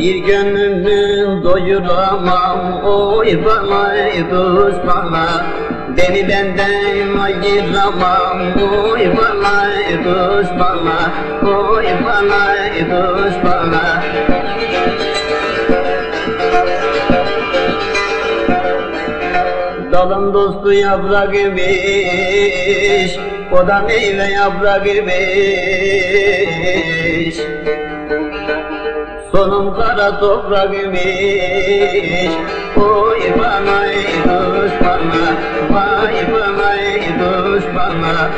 Bir gönlümü doyuramam Oy bana dost bana. Beni benden ayıramam Oy bana dost bana. Oy bana dost bana. Dalın dostu yaprak imiş O da meyve yaprak imiş Sonum kara toprak imiş Oy bana ey dost bana Vay bana ey dost bana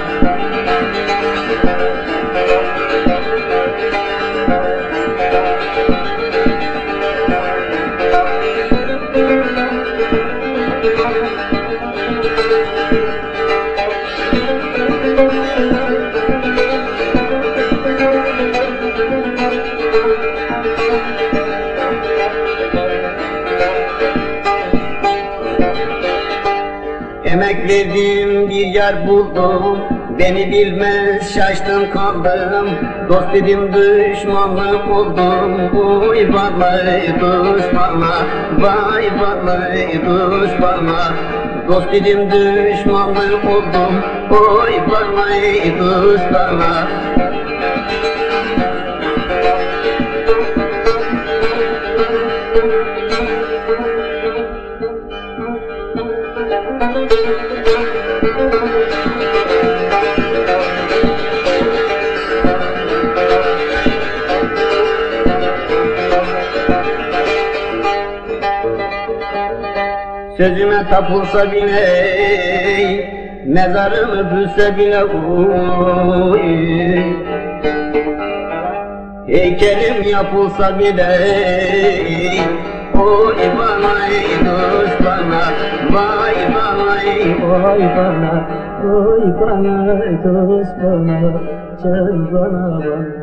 Emek verdim bir yer buldum. Beni bilmez şaştım kaldım. Dost dedim düşmanlık oldum. Oy vallahi dost bana Vay vallahi dost bana Dost dedim düşmanlık oldum. Oy vallahi dost bana Sözüme tapılsa bile Mezarımı bülse bile uy. Heykelim yapılsa bile Oy bana ey dost bana oy bana Oy bana dost bana Çay bana bana